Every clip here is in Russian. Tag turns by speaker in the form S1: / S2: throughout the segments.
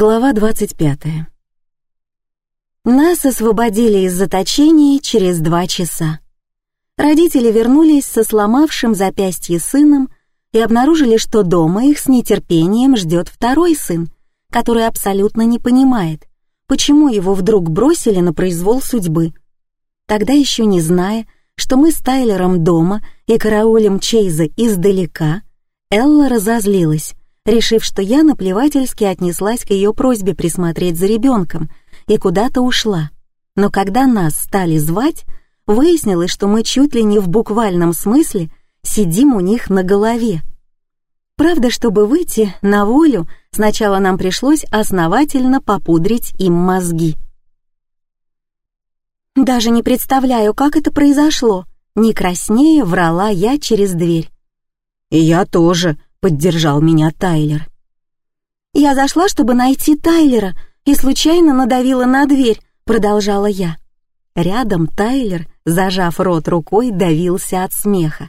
S1: Глава 25. Нас освободили из заточения через два часа. Родители вернулись со сломавшим запястье сыном и обнаружили, что дома их с нетерпением ждет второй сын, который абсолютно не понимает, почему его вдруг бросили на произвол судьбы. Тогда еще не зная, что мы с Тайлером дома и караулем Чейза издалека, Элла разозлилась, решив, что я наплевательски отнеслась к ее просьбе присмотреть за ребенком и куда-то ушла. Но когда нас стали звать, выяснилось, что мы чуть ли не в буквальном смысле сидим у них на голове. Правда, чтобы выйти на волю, сначала нам пришлось основательно попудрить им мозги. Даже не представляю, как это произошло. Не краснее врала я через дверь.
S2: «И я тоже», — поддержал меня Тайлер.
S1: «Я зашла, чтобы найти Тайлера, и случайно надавила на дверь», — продолжала я. Рядом Тайлер, зажав рот рукой, давился от смеха.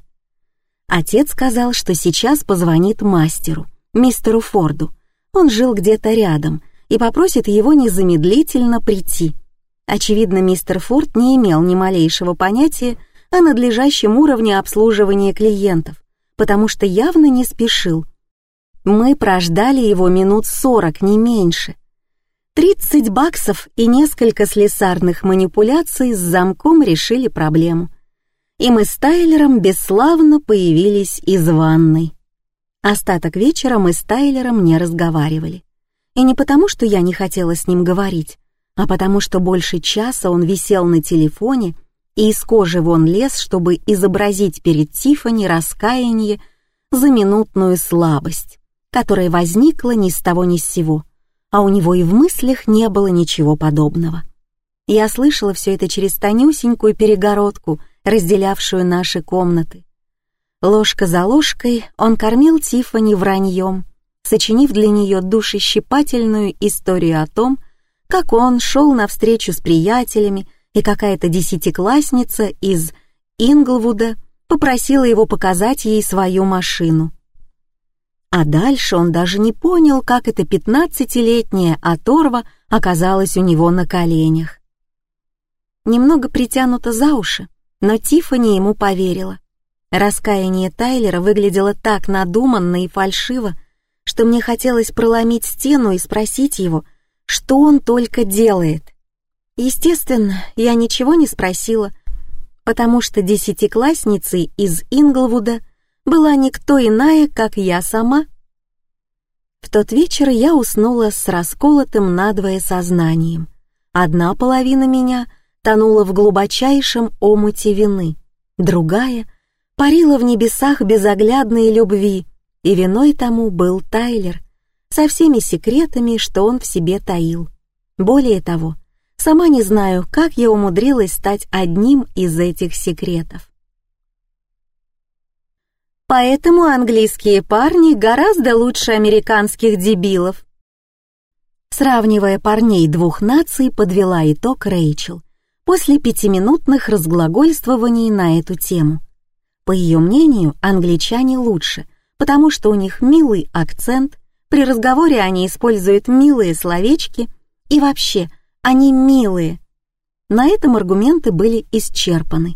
S1: Отец сказал, что сейчас позвонит мастеру, мистеру Форду. Он жил где-то рядом и попросит его незамедлительно прийти. Очевидно, мистер Форд не имел ни малейшего понятия о надлежащем уровне обслуживания клиентов, потому что явно не спешил. Мы прождали его минут сорок, не меньше. Тридцать баксов и несколько слесарных манипуляций с замком решили проблему. И мы с Тайлером бесславно появились из ванной. Остаток вечера мы с Тайлером не разговаривали. И не потому, что я не хотела с ним говорить, а потому что больше часа он висел на телефоне и из кожи вон лез, чтобы изобразить перед Тифани раскаяние за минутную слабость, которая возникла ни с того ни с сего, а у него и в мыслях не было ничего подобного. Я слышала все это через тонюсенькую перегородку, разделявшую наши комнаты. Ложка за ложкой он кормил Тифани враньем, сочинив для нее душещипательную историю о том, как он шел навстречу с приятелями, и какая-то десятиклассница из Инглвуда попросила его показать ей свою машину. А дальше он даже не понял, как эта пятнадцатилетняя оторва оказалась у него на коленях. Немного притянуто за уши, но Тиффани ему поверила. Раскаяние Тайлера выглядело так надуманно и фальшиво, что мне хотелось проломить стену и спросить его, что он только делает — Естественно, я ничего не спросила, потому что десятиклассницей из Инглвуда была никто иная, как я сама. В тот вечер я уснула с расколотым надвое сознанием. Одна половина меня тонула в глубочайшем омуте вины, другая парила в небесах безоглядной любви, и виной тому был Тайлер со всеми секретами, что он в себе таил. Более того, Сама не знаю, как я умудрилась стать одним из этих секретов. Поэтому английские парни гораздо лучше американских дебилов. Сравнивая парней двух наций, подвела итог Рэйчел после пятиминутных разглагольствований на эту тему. По ее мнению, англичане лучше, потому что у них милый акцент, при разговоре они используют милые словечки и вообще – они милые. На этом аргументы были исчерпаны.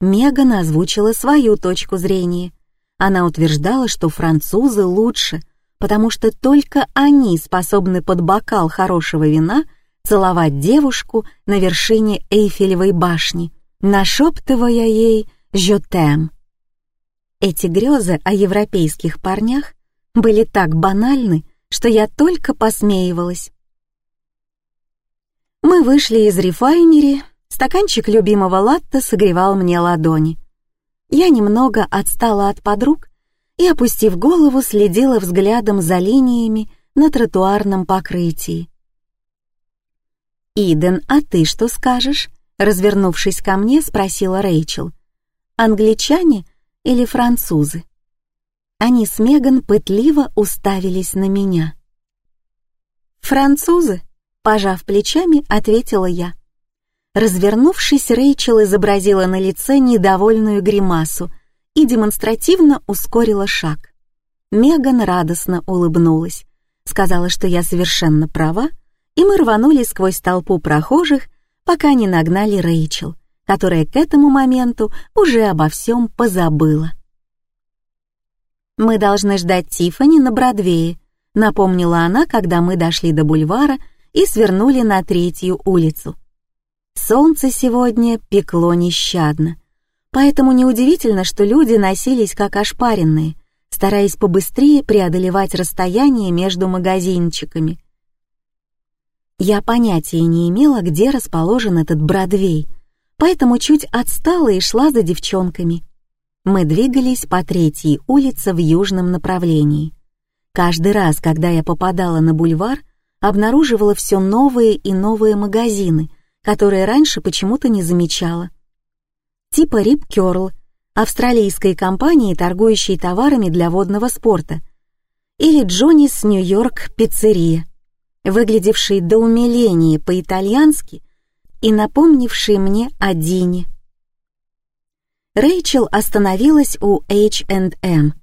S1: Меган озвучила свою точку зрения. Она утверждала, что французы лучше, потому что только они способны под бокал хорошего вина целовать девушку на вершине Эйфелевой башни, нашептывая ей «Жотем». Эти грезы о европейских парнях были так банальны, что я только посмеивалась. Мы вышли из рефайнери, стаканчик любимого латте согревал мне ладони. Я немного отстала от подруг и, опустив голову, следила взглядом за линиями на тротуарном покрытии. «Иден, а ты что скажешь?» Развернувшись ко мне, спросила Рэйчел. «Англичане или французы?» Они с Меган пытливо уставились на меня. «Французы», Пожав плечами, ответила я. Развернувшись, Рэйчел изобразила на лице недовольную гримасу и демонстративно ускорила шаг. Меган радостно улыбнулась, сказала, что я совершенно права, и мы рванули сквозь толпу прохожих, пока не нагнали Рэйчел, которая к этому моменту уже обо всем позабыла. «Мы должны ждать Тиффани на Бродвее», — напомнила она, когда мы дошли до бульвара и свернули на третью улицу. Солнце сегодня пекло нещадно, поэтому неудивительно, что люди носились как ошпаренные, стараясь побыстрее преодолевать расстояние между магазинчиками. Я понятия не имела, где расположен этот Бродвей, поэтому чуть отстала и шла за девчонками. Мы двигались по третьей улице в южном направлении. Каждый раз, когда я попадала на бульвар, обнаруживала все новые и новые магазины, которые раньше почему-то не замечала. Типа Rip Curl, австралийской компании, торгующей товарами для водного спорта, или Джонис Нью-Йорк Пиццерия, выглядевший до умиления по-итальянски и напомнивший мне о Дине. Рэйчел остановилась у H&M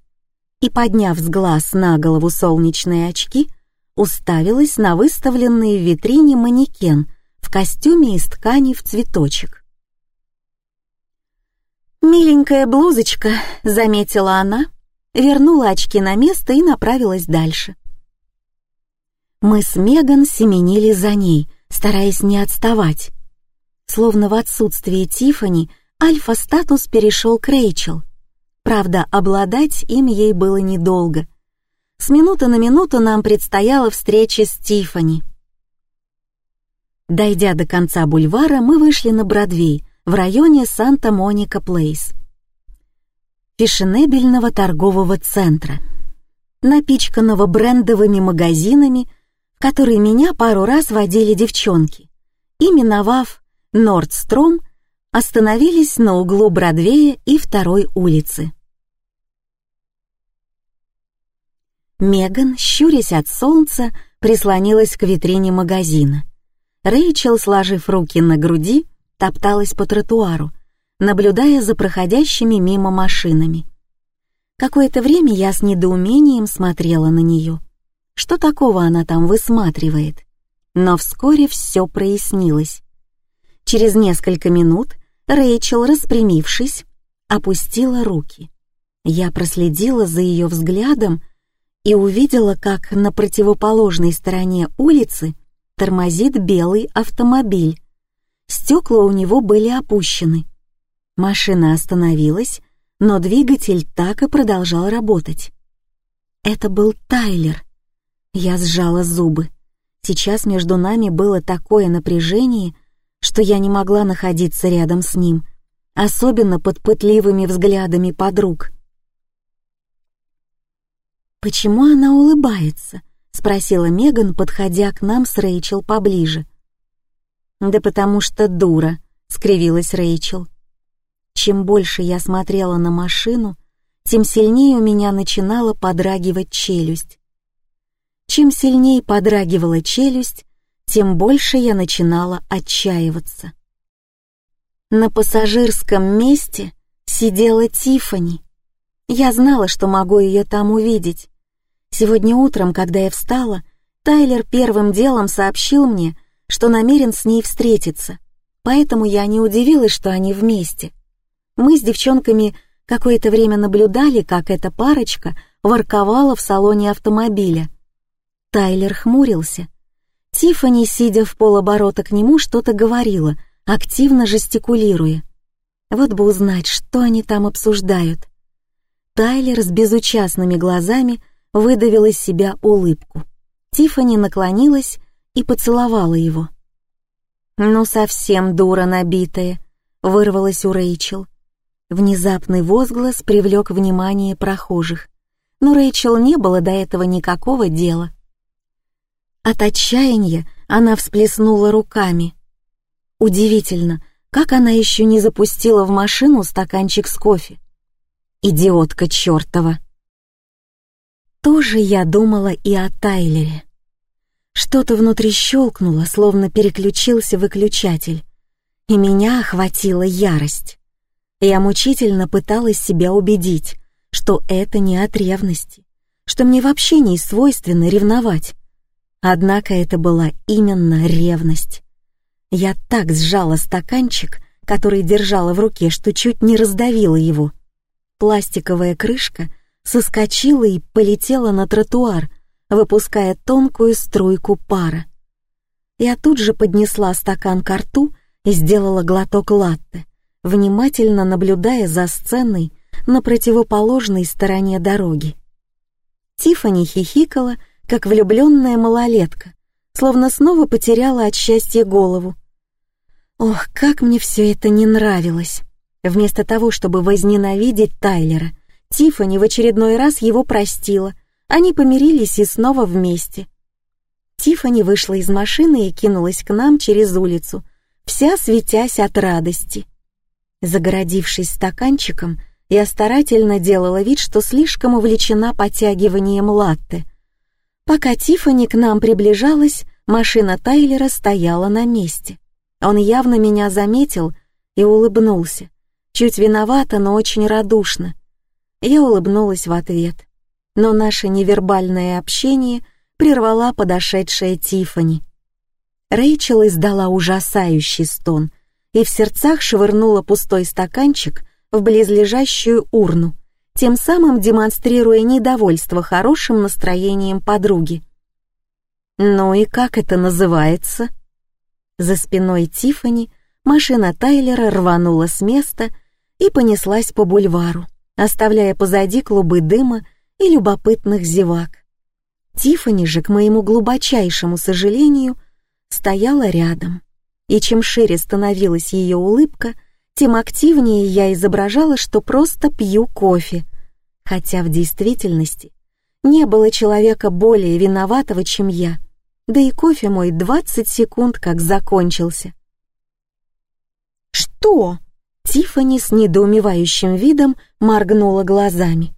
S1: и, подняв с глаз на голову солнечные очки, уставилась на выставленный в витрине манекен в костюме из ткани в цветочек. «Миленькая блузочка», — заметила она, вернула очки на место и направилась дальше. Мы с Меган семенили за ней, стараясь не отставать. Словно в отсутствие Тифани альфа-статус перешел к Рэйчел. Правда, обладать им ей было недолго. С минуты на минуту нам предстояла встреча с Тифани. Дойдя до конца бульвара, мы вышли на Бродвей, в районе Санта-Моника Плейс. Фешенебельного торгового центра, напичканного брендовыми магазинами, в которые меня пару раз водили девчонки, и, миновав Нордстром, остановились на углу Бродвея и второй улицы. Меган, щурясь от солнца, прислонилась к витрине магазина. Рэйчел, сложив руки на груди, топталась по тротуару, наблюдая за проходящими мимо машинами. Какое-то время я с недоумением смотрела на нее. Что такого она там высматривает? Но вскоре все прояснилось. Через несколько минут Рэйчел, распрямившись, опустила руки. Я проследила за ее взглядом и увидела, как на противоположной стороне улицы тормозит белый автомобиль. Стекла у него были опущены. Машина остановилась, но двигатель так и продолжал работать. Это был Тайлер. Я сжала зубы. Сейчас между нами было такое напряжение, что я не могла находиться рядом с ним, особенно под пытливыми взглядами подруг. «Почему она улыбается?» — спросила Меган, подходя к нам с Рэйчел поближе. «Да потому что дура», — скривилась Рэйчел. Чем больше я смотрела на машину, тем сильнее у меня начинала подрагивать челюсть. Чем сильнее подрагивала челюсть, тем больше я начинала отчаиваться. На пассажирском месте сидела Тифани. Я знала, что могу ее там увидеть. Сегодня утром, когда я встала, Тайлер первым делом сообщил мне, что намерен с ней встретиться, поэтому я не удивилась, что они вместе. Мы с девчонками какое-то время наблюдали, как эта парочка ворковала в салоне автомобиля. Тайлер хмурился. Тиффани, сидя в полоборота к нему, что-то говорила, активно жестикулируя. Вот бы узнать, что они там обсуждают. Тайлер с безучастными глазами выдавил из себя улыбку. Тиффани наклонилась и поцеловала его. «Ну, совсем дура набитая», — вырвалась у Рэйчел. Внезапный возглас привлек внимание прохожих, но Рэйчел не было до этого никакого дела. От отчаяния она всплеснула руками. Удивительно, как она еще не запустила в машину стаканчик с кофе. Идиотка чертова. Тоже я думала и о Тайлере. Что-то внутри щелкнуло, словно переключился выключатель, и меня охватила ярость. Я мучительно пыталась себя убедить, что это не от ревности, что мне вообще не свойственно ревновать. Однако это была именно ревность. Я так сжала стаканчик, который держала в руке, что чуть не раздавила его. Пластиковая крышка соскочила и полетела на тротуар, выпуская тонкую струйку пара. Я тут же поднесла стакан к рту и сделала глоток латте, внимательно наблюдая за сценой на противоположной стороне дороги. Тифани хихикала, как влюбленная малолетка, словно снова потеряла от счастья голову. Ох, как мне все это не нравилось. Вместо того, чтобы возненавидеть Тайлера, Тифани в очередной раз его простила. Они помирились и снова вместе. Тифани вышла из машины и кинулась к нам через улицу, вся светясь от радости. Загородившись стаканчиком, я старательно делала вид, что слишком увлечена подтягиванием латте. Пока Тифани к нам приближалась, машина Тайлера стояла на месте. Он явно меня заметил и улыбнулся. Чуть виновата, но очень радушно. Я улыбнулась в ответ. Но наше невербальное общение прервала подошедшая Тифани. Рэйчел издала ужасающий стон и в сердцах швырнула пустой стаканчик в близлежащую урну, тем самым демонстрируя недовольство хорошим настроением подруги. «Ну и как это называется?» За спиной Тифани машина Тайлера рванула с места и понеслась по бульвару, оставляя позади клубы дыма и любопытных зевак. Тифани же, к моему глубочайшему сожалению, стояла рядом, и чем шире становилась ее улыбка — тем активнее я изображала, что просто пью кофе, хотя в действительности не было человека более виноватого, чем я, да и кофе мой 20 секунд как закончился. «Что?» — Тиффани с недоумевающим видом моргнула глазами.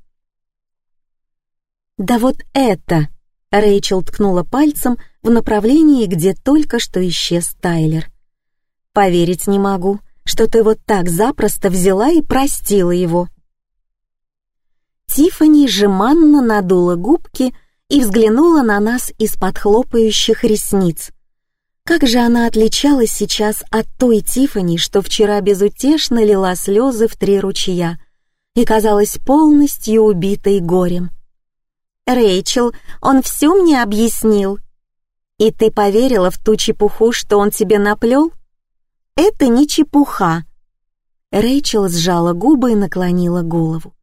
S1: «Да вот это!» — Рэйчел ткнула пальцем в направлении, где только что исчез Тайлер. «Поверить не могу что ты вот так запросто взяла и простила его». Тиффани жеманно надула губки и взглянула на нас из-под хлопающих ресниц. Как же она отличалась сейчас от той Тиффани, что вчера безутешно лила слезы в три ручья и казалась полностью убитой горем. «Рэйчел, он все мне объяснил. И ты поверила в ту чепуху, что он тебе наплел?» Это не чепуха. Рэйчел сжала губы и наклонила голову.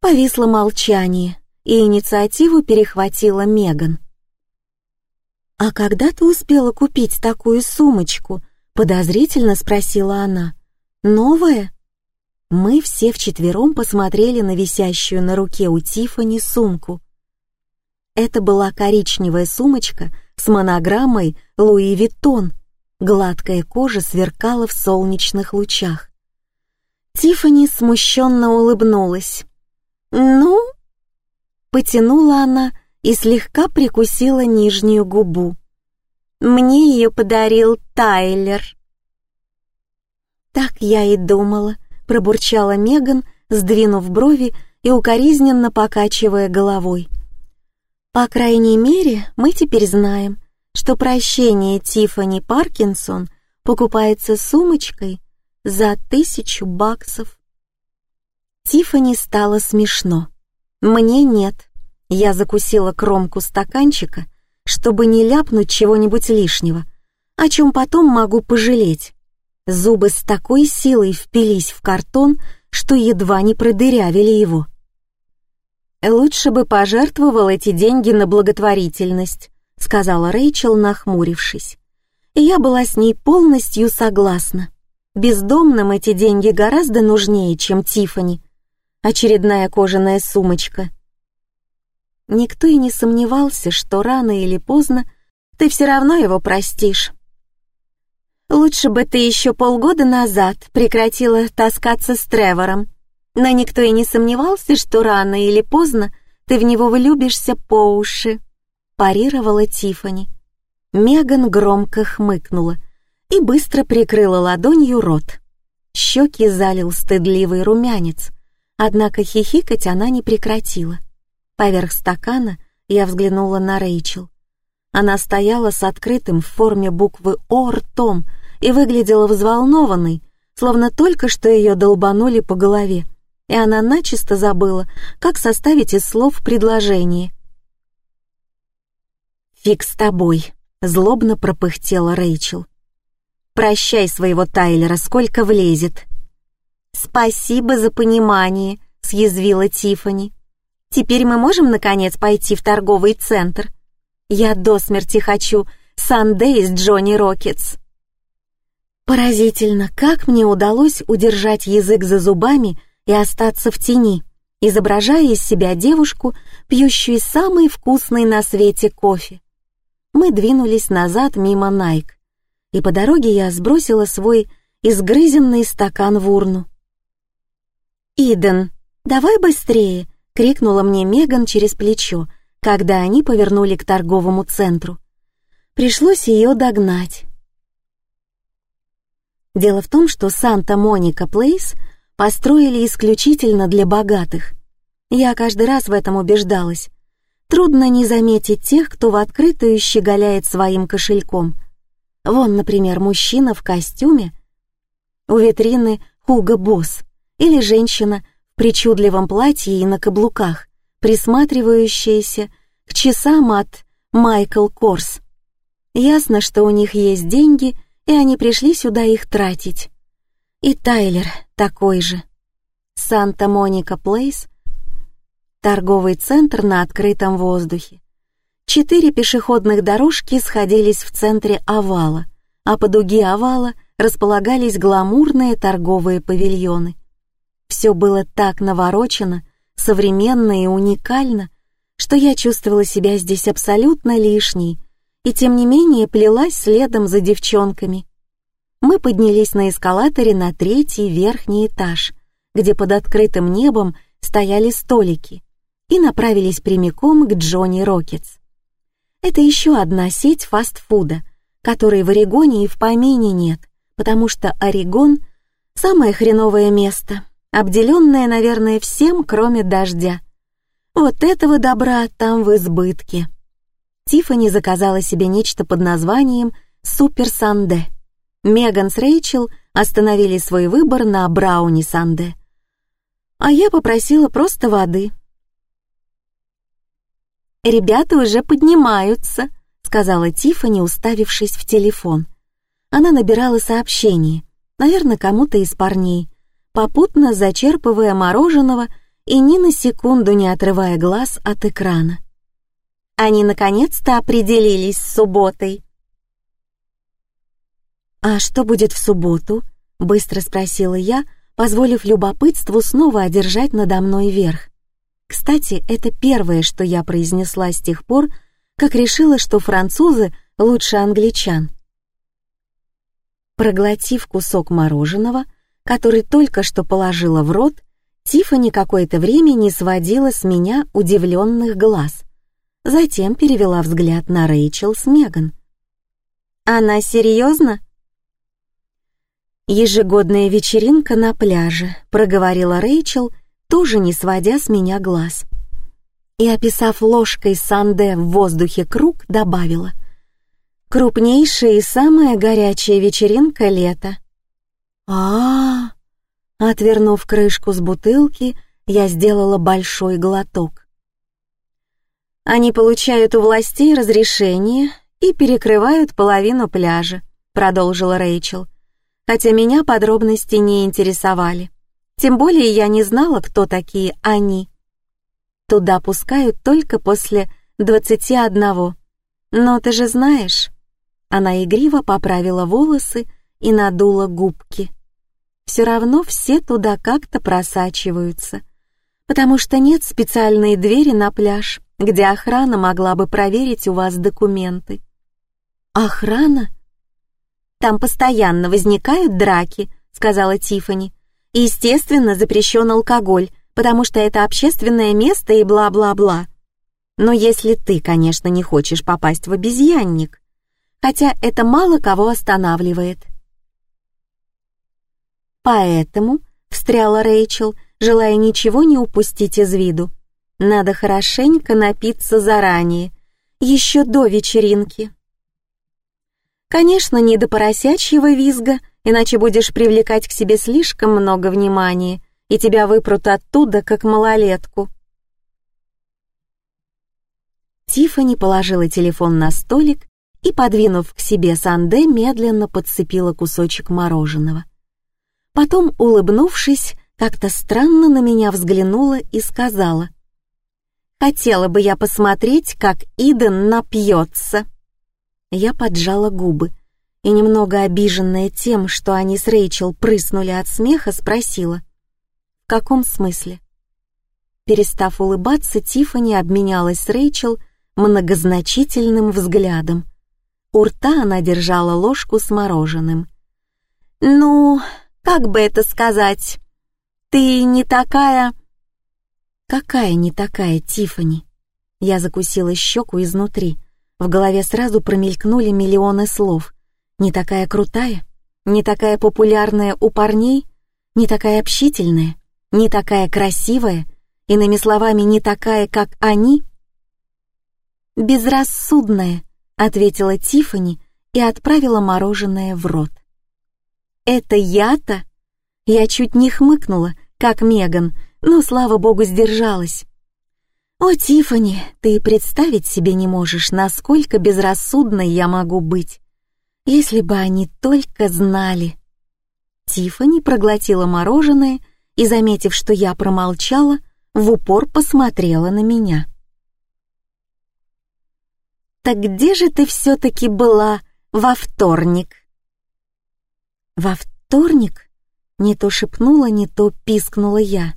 S1: Повисло молчание, и инициативу перехватила Меган. «А когда ты успела купить такую сумочку?» — подозрительно спросила она. «Новая?» Мы все вчетвером посмотрели на висящую на руке у Тифани сумку. Это была коричневая сумочка с монограммой «Луи Виттон», Гладкая кожа сверкала в солнечных лучах. Тифани смущенно улыбнулась. «Ну?» Потянула она и слегка прикусила нижнюю губу. «Мне ее подарил Тайлер». «Так я и думала», — пробурчала Меган, сдвинув брови и укоризненно покачивая головой. «По крайней мере, мы теперь знаем, что прощение Тифани Паркинсон покупается сумочкой за тысячу баксов. Тифани стало смешно. Мне нет. Я закусила кромку стаканчика, чтобы не ляпнуть чего-нибудь лишнего, о чем потом могу пожалеть. Зубы с такой силой впились в картон, что едва не продырявили его. Лучше бы пожертвовал эти деньги на благотворительность, сказала Рэйчел, нахмурившись. Я была с ней полностью согласна. Бездомным эти деньги гораздо нужнее, чем Тифани. Очередная кожаная сумочка. Никто и не сомневался, что рано или поздно ты все равно его простишь. Лучше бы ты еще полгода назад прекратила таскаться с Тревором. Но никто и не сомневался, что рано или поздно ты в него влюбишься по уши парировала Тифани. Меган громко хмыкнула и быстро прикрыла ладонью рот. Щеки залил стыдливый румянец, однако хихикать она не прекратила. Поверх стакана я взглянула на Рэйчел. Она стояла с открытым в форме буквы «О» ртом и выглядела взволнованной, словно только что ее долбанули по голове, и она начисто забыла, как составить из слов предложение. «Фиг с тобой», — злобно пропыхтела Рэйчел. «Прощай своего Тайлера, сколько влезет». «Спасибо за понимание», — съязвила Тифани. «Теперь мы можем, наконец, пойти в торговый центр? Я до смерти хочу Сандей с Johnny Rockets». Поразительно, как мне удалось удержать язык за зубами и остаться в тени, изображая из себя девушку, пьющую самый вкусный на свете кофе. Мы двинулись назад мимо Nike, и по дороге я сбросила свой изгрызенный стакан в урну. «Иден, давай быстрее!» — крикнула мне Меган через плечо, когда они повернули к торговому центру. Пришлось ее догнать. Дело в том, что Санта-Моника Плейс построили исключительно для богатых. Я каждый раз в этом убеждалась. Трудно не заметить тех, кто в открытую щеголяет своим кошельком. Вон, например, мужчина в костюме у витрины Хуга Босс или женщина причудливом платье и на каблуках, присматривающаяся к часам от Майкл Корс. Ясно, что у них есть деньги — и они пришли сюда их тратить. И Тайлер такой же. Санта-Моника Плейс — торговый центр на открытом воздухе. Четыре пешеходных дорожки сходились в центре овала, а по дуге овала располагались гламурные торговые павильоны. Все было так наворочено, современно и уникально, что я чувствовала себя здесь абсолютно лишней — и тем не менее плелась следом за девчонками. Мы поднялись на эскалаторе на третий верхний этаж, где под открытым небом стояли столики, и направились прямиком к Джонни Рокетс. Это еще одна сеть фастфуда, которой в Орегоне и в помине нет, потому что Орегон — самое хреновое место, обделенное, наверное, всем, кроме дождя. Вот этого добра там в избытке. Тиффани заказала себе нечто под названием «Супер Санде». Меган с Рэйчел остановили свой выбор на брауни Санде. А я попросила просто воды. «Ребята уже поднимаются», — сказала Тиффани, уставившись в телефон. Она набирала сообщение, наверное, кому-то из парней, попутно зачерпывая мороженого и ни на секунду не отрывая глаз от экрана. Они наконец-то определились с субботой. «А что будет в субботу?» — быстро спросила я, позволив любопытству снова одержать надо мной верх. Кстати, это первое, что я произнесла с тех пор, как решила, что французы лучше англичан. Проглотив кусок мороженого, который только что положила в рот, Тиффани какое-то время не сводила с меня удивленных глаз затем перевела взгляд на Рэйчел с Меган. «Она серьезно?» «Ежегодная вечеринка на пляже», — проговорила Рэйчел, тоже не сводя с меня глаз. И, описав ложкой санде в воздухе круг, добавила. «Крупнейшая и самая горячая вечеринка лета». А, Отвернув крышку с бутылки, я сделала большой глоток. Они получают у властей разрешение и перекрывают половину пляжа», — продолжила Рэйчел. «Хотя меня подробности не интересовали. Тем более я не знала, кто такие они. Туда пускают только после двадцати одного. Но ты же знаешь...» Она игриво поправила волосы и надула губки. «Все равно все туда как-то просачиваются, потому что нет специальной двери на пляж, где охрана могла бы проверить у вас документы. Охрана? Там постоянно возникают драки, сказала Тифани. Естественно, запрещен алкоголь, потому что это общественное место и бла-бла-бла. Но если ты, конечно, не хочешь попасть в обезьянник, хотя это мало кого останавливает. Поэтому, встряла Рэйчел, желая ничего не упустить из виду, Надо хорошенько напиться заранее, еще до вечеринки. Конечно, не до поросячьего визга, иначе будешь привлекать к себе слишком много внимания, и тебя выпрут оттуда, как малолетку. Тиффани положила телефон на столик и, подвинув к себе Санде, медленно подцепила кусочек мороженого. Потом, улыбнувшись, как-то странно на меня взглянула и сказала. «Хотела бы я посмотреть, как Иден напьется». Я поджала губы и, немного обиженная тем, что они с Рэйчел прыснули от смеха, спросила. «В каком смысле?» Перестав улыбаться, Тиффани обменялась с Рэйчел многозначительным взглядом. У рта она держала ложку с мороженым. «Ну, как бы это сказать? Ты не такая...» «Какая не такая, Тифани? Я закусила щеку изнутри. В голове сразу промелькнули миллионы слов. «Не такая крутая? Не такая популярная у парней? Не такая общительная? Не такая красивая? Иными словами, не такая, как они?» «Безрассудная», — ответила Тифани и отправила мороженое в рот. «Это я-то?» Я чуть не хмыкнула, как Меган, но, слава богу, сдержалась. «О, Тифани, ты представить себе не можешь, насколько безрассудной я могу быть, если бы они только знали». Тифани проглотила мороженое и, заметив, что я промолчала, в упор посмотрела на меня. «Так где же ты все-таки была во вторник?» «Во вторник?» Не то шепнула, не то пискнула я.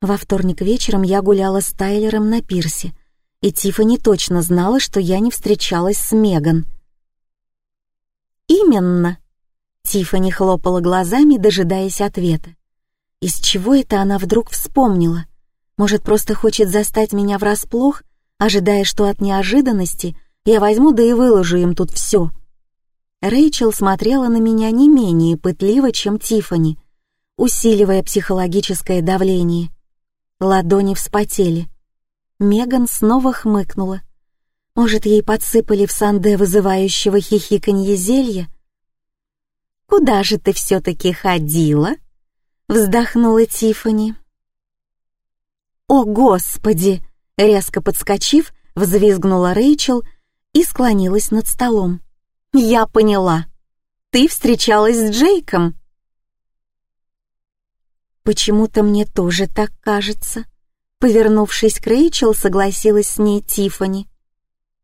S1: Во вторник вечером я гуляла с Тайлером на пирсе, и Тиффани точно знала, что я не встречалась с Меган. «Именно!» Тиффани хлопала глазами, дожидаясь ответа. Из чего это она вдруг вспомнила? Может, просто хочет застать меня врасплох, ожидая, что от неожиданности я возьму да и выложу им тут все. Рэйчел смотрела на меня не менее пытливо, чем Тифани, усиливая психологическое давление. Ладони вспотели. Меган снова хмыкнула. Может, ей подсыпали в санде вызывающего хихиканье зелья? «Куда же ты все-таки ходила?» — вздохнула Тифани. «О, Господи!» — резко подскочив, взвизгнула Рэйчел и склонилась над столом. «Я поняла. Ты встречалась с Джейком?» «Почему-то мне тоже так кажется». Повернувшись к Рэйчел, согласилась с ней Тифани.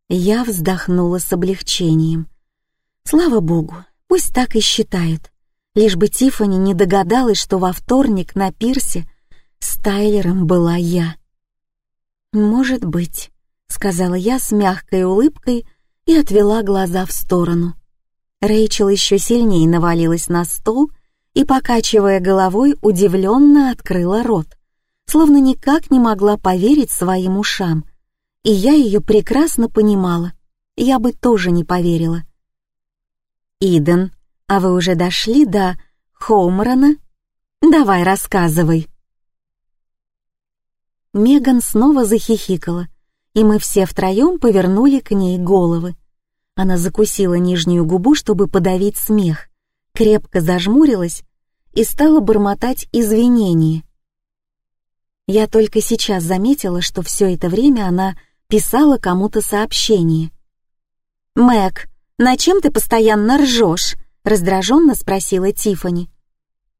S1: Я вздохнула с облегчением. Слава богу, пусть так и считают. Лишь бы Тифани не догадалась, что во вторник на пирсе с Тайлером была я. «Может быть», — сказала я с мягкой улыбкой, и отвела глаза в сторону. Рэйчел еще сильнее навалилась на стол и, покачивая головой, удивленно открыла рот, словно никак не могла поверить своим ушам. И я ее прекрасно понимала. Я бы тоже не поверила. «Иден, а вы уже дошли до Хоумрона? Давай, рассказывай». Меган снова захихикала, и мы все втроем повернули к ней головы. Она закусила нижнюю губу, чтобы подавить смех, крепко зажмурилась и стала бормотать извинения. Я только сейчас заметила, что все это время она писала кому-то сообщение. «Мэг, на чем ты постоянно ржешь?» — раздраженно спросила Тифани.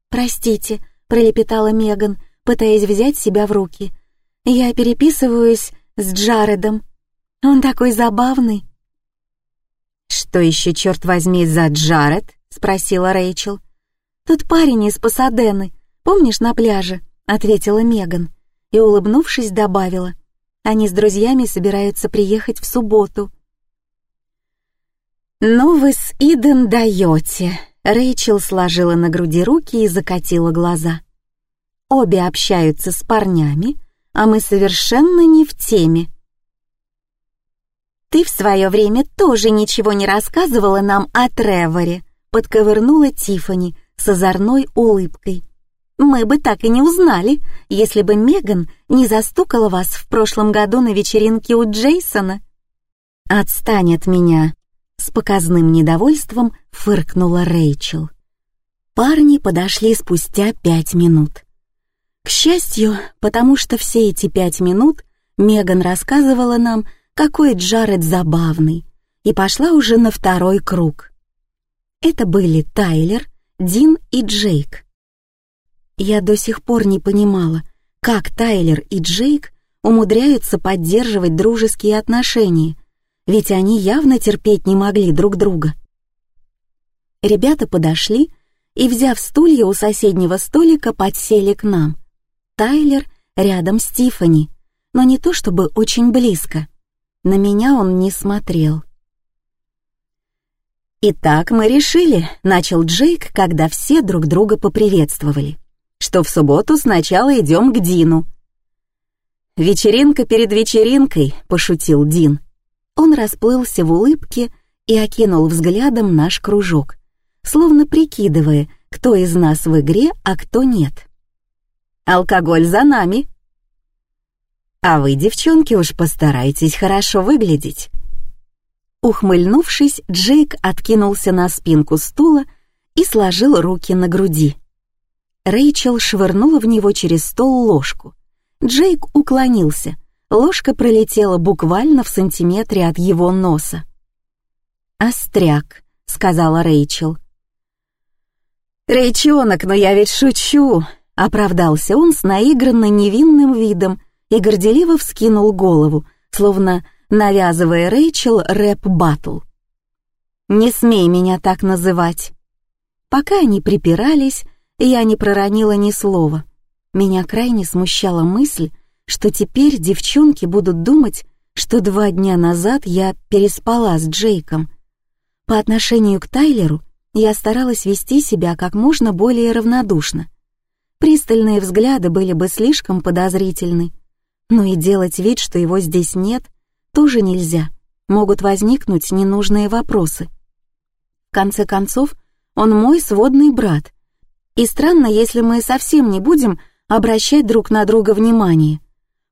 S1: «Простите», — пролепетала Меган, пытаясь взять себя в руки. «Я переписываюсь с Джаредом. Он такой забавный».
S2: «Что еще, черт возьми, за Джаред?» — спросила Рэйчел.
S1: «Тот парень из Пасадены, помнишь, на пляже?» — ответила Меган и, улыбнувшись, добавила. «Они с друзьями собираются приехать в субботу».
S2: «Ну вы с Иден даете!» Рэйчел сложила на груди руки и закатила глаза. «Обе общаются с парнями, а мы совершенно не в теме.
S1: «Ты в свое время тоже ничего не рассказывала нам о Треворе», подковырнула Тифани с озорной улыбкой. Мы бы так и не узнали, если бы Меган не застукала вас в прошлом году на вечеринке у Джейсона.
S2: Отстань от меня, с показным недовольством фыркнула Рэйчел. Парни подошли спустя пять минут. К счастью, потому что все эти пять минут Меган рассказывала нам, какой Джаред забавный, и пошла уже на второй круг. Это были Тайлер, Дин и Джейк. Я до сих пор не понимала, как Тайлер и Джейк умудряются поддерживать дружеские отношения, ведь они явно терпеть не могли друг друга. Ребята подошли и, взяв стулья у соседнего столика, подсели к нам. Тайлер рядом с Тиффани, но не то чтобы очень близко. На меня он не смотрел. «Итак, мы решили», — начал Джейк, когда все друг друга поприветствовали, «что в субботу сначала идем к Дину». «Вечеринка перед вечеринкой», — пошутил Дин. Он расплылся в улыбке и окинул взглядом наш кружок, словно прикидывая, кто из нас в игре, а кто нет. «Алкоголь за нами», а вы, девчонки, уж постарайтесь хорошо выглядеть. Ухмыльнувшись, Джейк откинулся на спинку стула и сложил руки на груди. Рэйчел швырнула в него через стол ложку. Джейк уклонился. Ложка пролетела буквально в сантиметре от его носа. «Остряк», — сказала Рэйчел. «Рэйчонок, но я ведь шучу», — оправдался он с наигранно невинным видом и горделиво вскинул голову, словно навязывая Рэйчел рэп-баттл. «Не смей меня так называть». Пока они припирались, я не проронила ни слова. Меня крайне смущала мысль, что теперь девчонки будут думать, что два дня назад я переспала с Джейком. По отношению к Тайлеру я старалась вести себя как можно более равнодушно. Пристальные взгляды были бы слишком подозрительны. Но и делать вид, что его здесь нет, тоже нельзя. Могут возникнуть ненужные вопросы. В конце концов, он мой сводный брат. И странно, если мы совсем не будем обращать друг на друга внимание.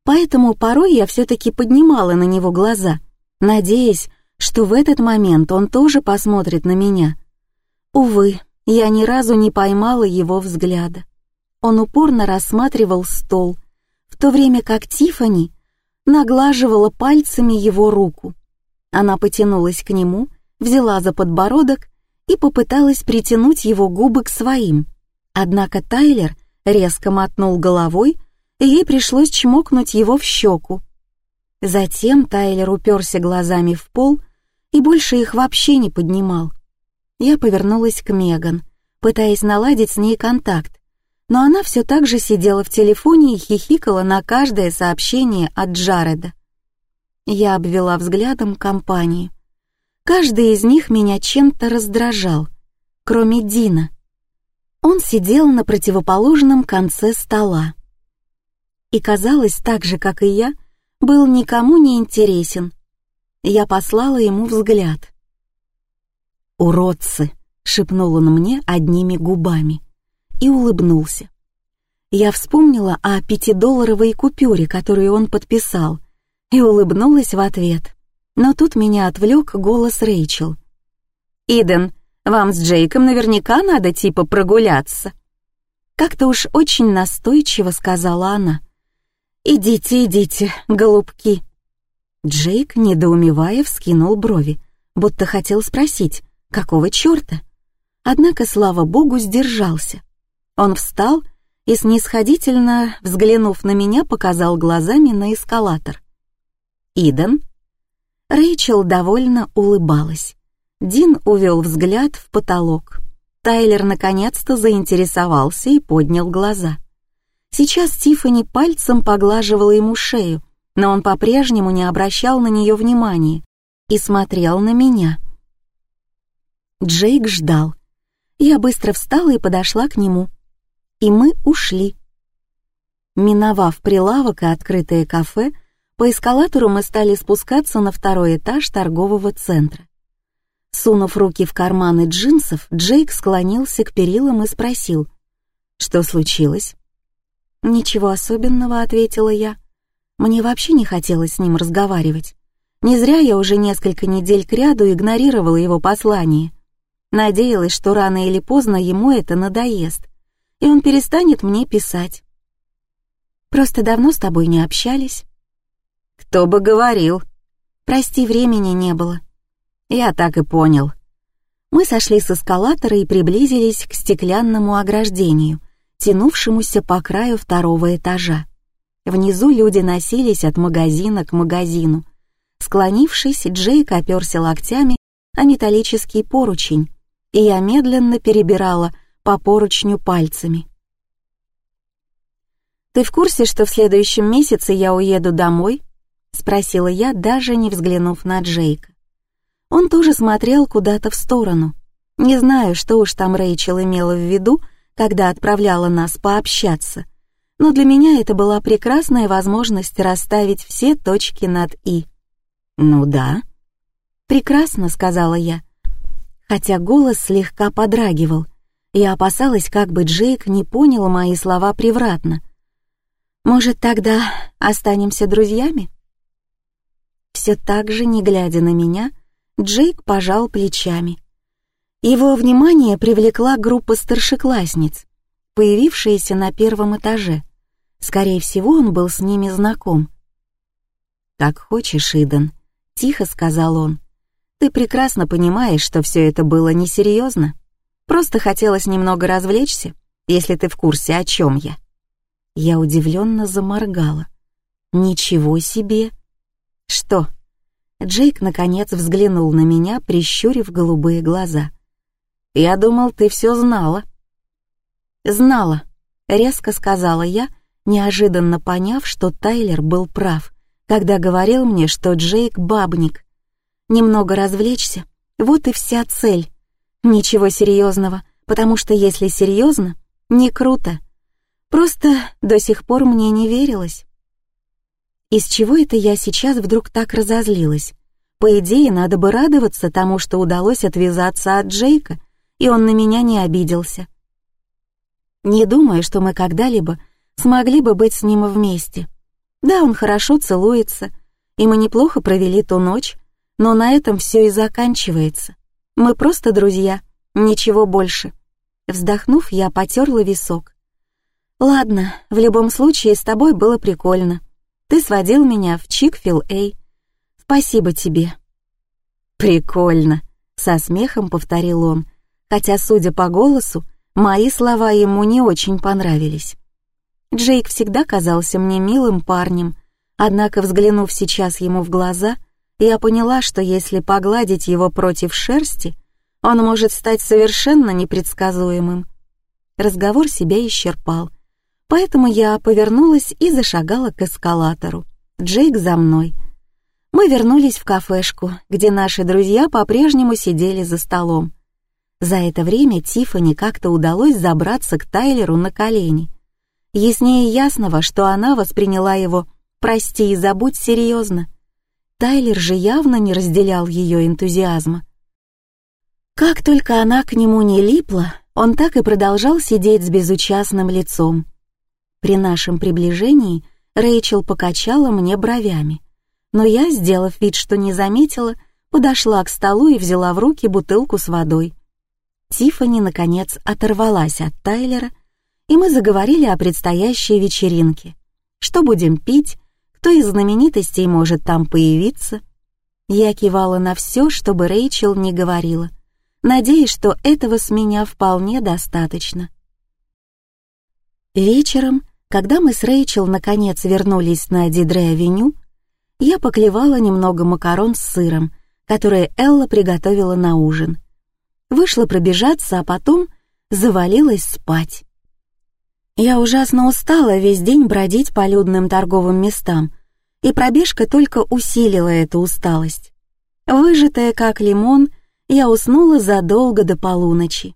S2: Поэтому порой я все-таки поднимала на него глаза, надеясь, что в этот момент он тоже посмотрит на меня. Увы, я ни разу не поймала его взгляда. Он упорно рассматривал стол, в то время как Тифани наглаживала пальцами его руку. Она потянулась к нему, взяла за подбородок и попыталась притянуть его губы к своим. Однако Тайлер резко мотнул головой, и ей пришлось чмокнуть его в щеку. Затем Тайлер уперся глазами в пол и больше их вообще не поднимал. Я повернулась к Меган, пытаясь наладить с ней контакт, но она все так же сидела в телефоне и хихикала на каждое сообщение от Джареда. Я обвела взглядом компанию. Каждый из них меня чем-то раздражал, кроме Дина. Он сидел на противоположном конце стола. И, казалось, так же, как и я, был никому не интересен. Я послала ему взгляд. «Уродцы!» — шепнул он мне одними губами и улыбнулся. Я вспомнила о пятидолларовой купюре, которую он подписал, и улыбнулась в ответ. Но тут меня отвлек голос Рэйчел. «Иден, вам с Джейком наверняка надо типа прогуляться». Как-то уж очень настойчиво сказала она. «Идите, идите, голубки». Джейк, недоумевая, вскинул брови, будто хотел спросить, какого черта? Однако, слава богу, сдержался. Он встал и, снисходительно взглянув на меня, показал глазами на эскалатор. «Иден?» Рэйчел довольно улыбалась. Дин увел взгляд в потолок. Тайлер наконец-то заинтересовался и поднял глаза. Сейчас Тиффани пальцем поглаживала ему шею, но он по-прежнему не обращал на нее внимания и смотрел на меня. Джейк ждал. Я быстро встала и подошла к нему и мы ушли. Миновав прилавок и открытое кафе, по эскалатору мы стали спускаться на второй этаж торгового центра. Сунув руки в карманы джинсов, Джейк склонился к перилам и спросил, «Что случилось?»
S1: «Ничего особенного», — ответила я. Мне вообще не хотелось с ним разговаривать. Не зря я уже несколько недель кряду игнорировала его послание. Надеялась, что рано или поздно ему это надоест, и он перестанет мне писать. Просто давно с тобой не общались.
S2: Кто бы говорил.
S1: Прости, времени не было.
S2: Я так и понял.
S1: Мы сошли с эскалатора и приблизились к стеклянному ограждению, тянувшемуся по краю второго этажа. Внизу люди носились от магазина к магазину. Склонившись, Джейк оперся локтями о металлический поручень, и я медленно перебирала по поручню пальцами. «Ты в курсе, что в следующем месяце я уеду домой?» — спросила я, даже не взглянув на Джейка. Он тоже смотрел куда-то в сторону. Не знаю, что уж там Рэйчел имела в виду, когда отправляла нас пообщаться, но для меня это была прекрасная возможность расставить все точки над «и».
S2: «Ну да».
S1: «Прекрасно», — сказала я, хотя голос слегка подрагивал. Я опасалась, как бы Джейк не понял мои слова превратно. «Может, тогда останемся друзьями?» Все так же, не глядя на меня, Джейк пожал плечами. Его внимание привлекла группа старшеклассниц, появившаяся на первом этаже. Скорее всего, он был с ними знаком.
S2: «Как хочешь, Иден», — тихо сказал он. Ты прекрасно понимаешь, что все это было несерьезно. Просто хотелось немного развлечься, если ты в курсе, о чем я.
S1: Я удивленно заморгала. Ничего себе! Что? Джейк наконец взглянул на меня, прищурив голубые глаза.
S2: Я думал, ты все знала.
S1: Знала, резко сказала я, неожиданно поняв, что Тайлер был прав, когда говорил мне, что Джейк бабник, немного развлечься. Вот и вся цель. Ничего серьезного, потому что если серьезно, не круто. Просто до сих пор мне не верилось. Из чего это я сейчас вдруг так разозлилась? По идее, надо бы радоваться тому, что удалось отвязаться от Джейка, и он на меня не обиделся. Не думаю, что мы когда-либо смогли бы быть с ним вместе. Да, он хорошо целуется, и мы неплохо провели ту ночь, но на этом все и заканчивается. Мы просто друзья, ничего больше. Вздохнув, я потерла висок. Ладно, в любом случае с тобой было прикольно. Ты сводил меня в Чикфил-Эй. Спасибо тебе.
S2: Прикольно, со смехом повторил он, хотя, судя по голосу, мои слова ему не очень понравились.
S1: Джейк всегда казался мне милым парнем, однако, взглянув сейчас ему в глаза, я поняла, что если погладить его против шерсти, он может стать совершенно непредсказуемым. Разговор себя исчерпал, поэтому я повернулась и зашагала к эскалатору. Джейк за мной. Мы вернулись в кафешку, где наши друзья по-прежнему сидели за столом. За это время Тиффани как-то удалось забраться к Тайлеру на колени. Яснее ясного, что она восприняла его «прости и забудь» серьезно. Тайлер же явно не разделял ее энтузиазма. Как только она к нему не липла, он так и продолжал сидеть с безучастным лицом. При нашем приближении Рэйчел покачала мне бровями, но я, сделав вид, что не заметила, подошла к столу и взяла в руки бутылку с водой. Тиффани, наконец, оторвалась от Тайлера, и мы заговорили о предстоящей вечеринке. Что будем пить, кто из знаменитостей может там появиться. Я кивала на все, чтобы Рэйчел не говорила, надеясь, что этого с меня вполне достаточно. Вечером, когда мы с Рэйчел наконец вернулись на Дидре-авеню, я поклевала немного макарон с сыром, которые Элла приготовила на ужин. Вышла пробежаться, а потом завалилась спать. Я ужасно устала весь день бродить по людным торговым местам, и пробежка только усилила эту усталость. Выжатая как лимон, я уснула задолго до полуночи.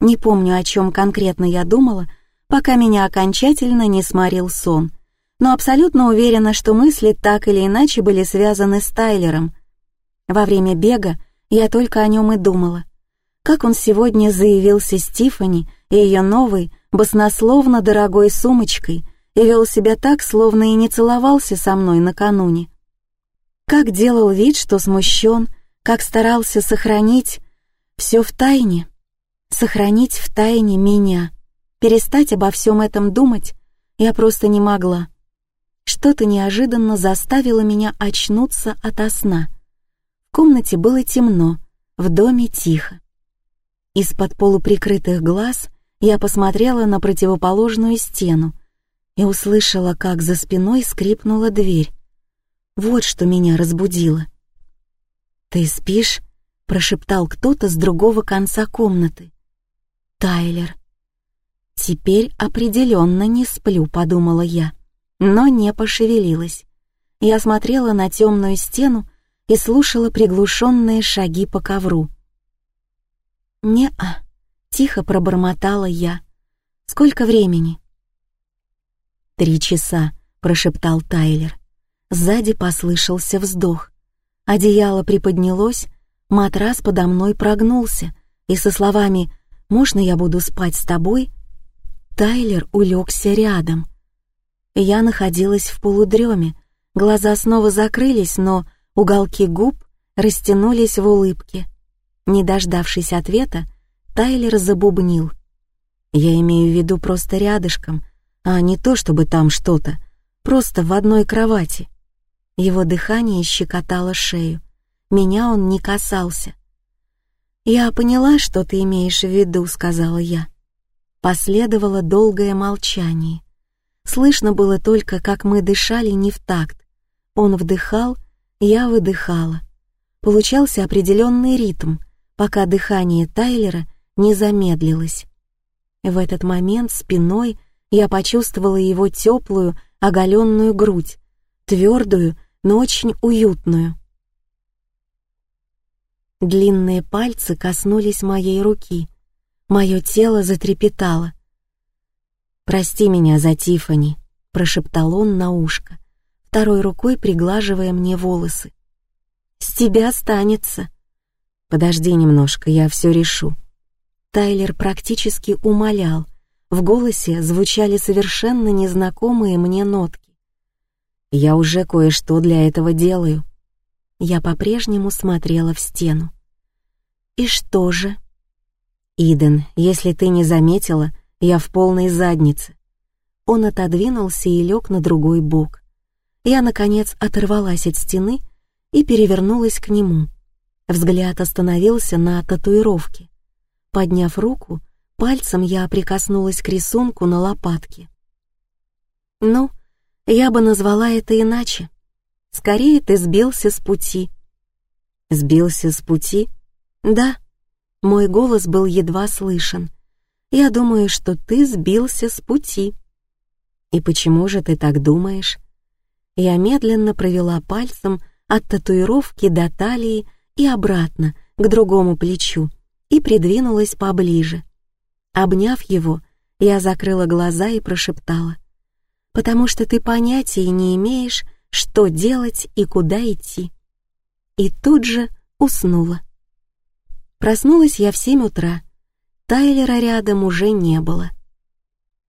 S1: Не помню, о чем конкретно я думала, пока меня окончательно не сморил сон, но абсолютно уверена, что мысли так или иначе были связаны с Тайлером. Во время бега я только о нем и думала. Как он сегодня заявился Стифани и ее новой, баснословно дорогой сумочкой и вел себя так, словно и не целовался со мной накануне. Как делал вид, что смущен, как старался сохранить все в тайне, сохранить в тайне меня, перестать обо всем этом думать я просто не могла. Что-то неожиданно заставило меня очнуться ото сна. В комнате было темно, в доме тихо. Из-под полуприкрытых глаз я посмотрела на противоположную стену и услышала, как за спиной скрипнула дверь. Вот что меня разбудило. «Ты спишь?» — прошептал кто-то с другого конца комнаты. «Тайлер». «Теперь определенно не сплю», — подумала я но не пошевелилась. Я смотрела на темную стену и слушала приглушенные шаги по ковру. «Не-а», — тихо пробормотала я. «Сколько времени?» «Три часа», — прошептал Тайлер. Сзади послышался вздох. Одеяло приподнялось, матрас подо мной прогнулся, и со словами «Можно я буду спать с тобой?» Тайлер улегся рядом — я находилась в полудреме, глаза снова закрылись, но уголки губ растянулись в улыбке. Не дождавшись ответа, Тайлер забубнил. «Я имею в виду просто рядышком, а не то, чтобы там что-то, просто в одной кровати». Его дыхание щекотало шею. Меня он не касался. «Я поняла, что ты имеешь в виду», — сказала я. Последовало долгое молчание. Слышно было только, как мы дышали не в такт. Он вдыхал, я выдыхала. Получался определенный ритм, пока дыхание Тайлера не замедлилось. В этот момент спиной я почувствовала его теплую, оголенную грудь, твердую, но очень уютную. Длинные пальцы коснулись моей руки. Мое тело затрепетало. «Прости меня за Тифани, прошептал он на ушко, второй рукой приглаживая мне волосы. «С тебя останется». «Подожди немножко, я все решу». Тайлер практически умолял, в голосе звучали совершенно незнакомые мне нотки. «Я уже кое-что для этого делаю». Я по-прежнему смотрела в стену. «И что же?» «Иден, если ты не заметила, я в полной заднице. Он отодвинулся и лег на другой бок. Я, наконец, оторвалась от стены и перевернулась к нему. Взгляд остановился на татуировке. Подняв руку, пальцем я прикоснулась к рисунку на лопатке. «Ну, я бы назвала это иначе. Скорее ты сбился с пути». «Сбился с пути?» «Да». Мой голос был едва слышен. Я думаю, что ты сбился с пути». «И почему же ты так думаешь?» Я медленно провела пальцем от татуировки до талии и обратно, к другому плечу, и придвинулась поближе. Обняв его, я закрыла глаза и прошептала. «Потому что ты понятия не имеешь, что делать и куда идти». И тут же уснула. Проснулась я в семь утра, Тайлера рядом уже не было.